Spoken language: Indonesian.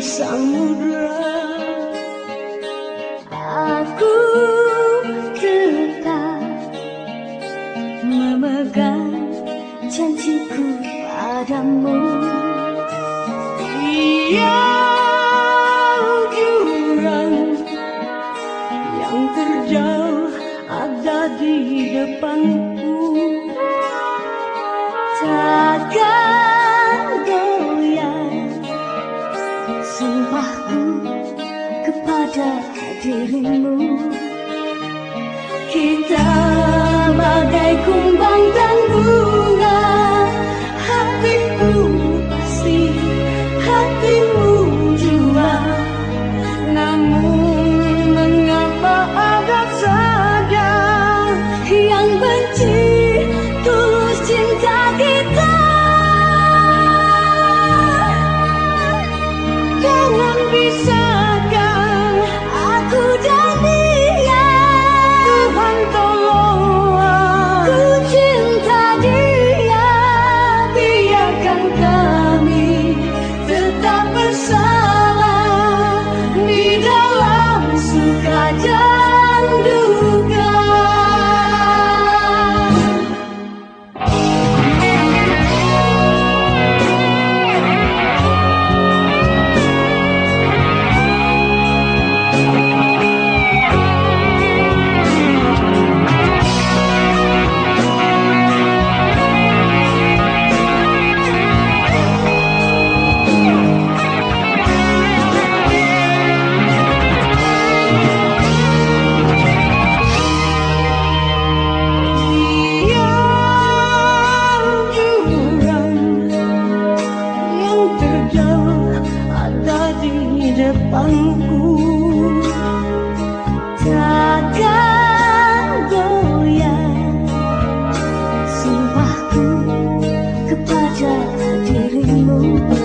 samudra kepada dirimu. Kita bagai kumbang dan bunga Hatiku pasti hatimu juga Namun mengapa ada saja Yang benci tulus cinta kita? Jangan bisakah pangku Takkan goyang Sumpahku kepada dirimu.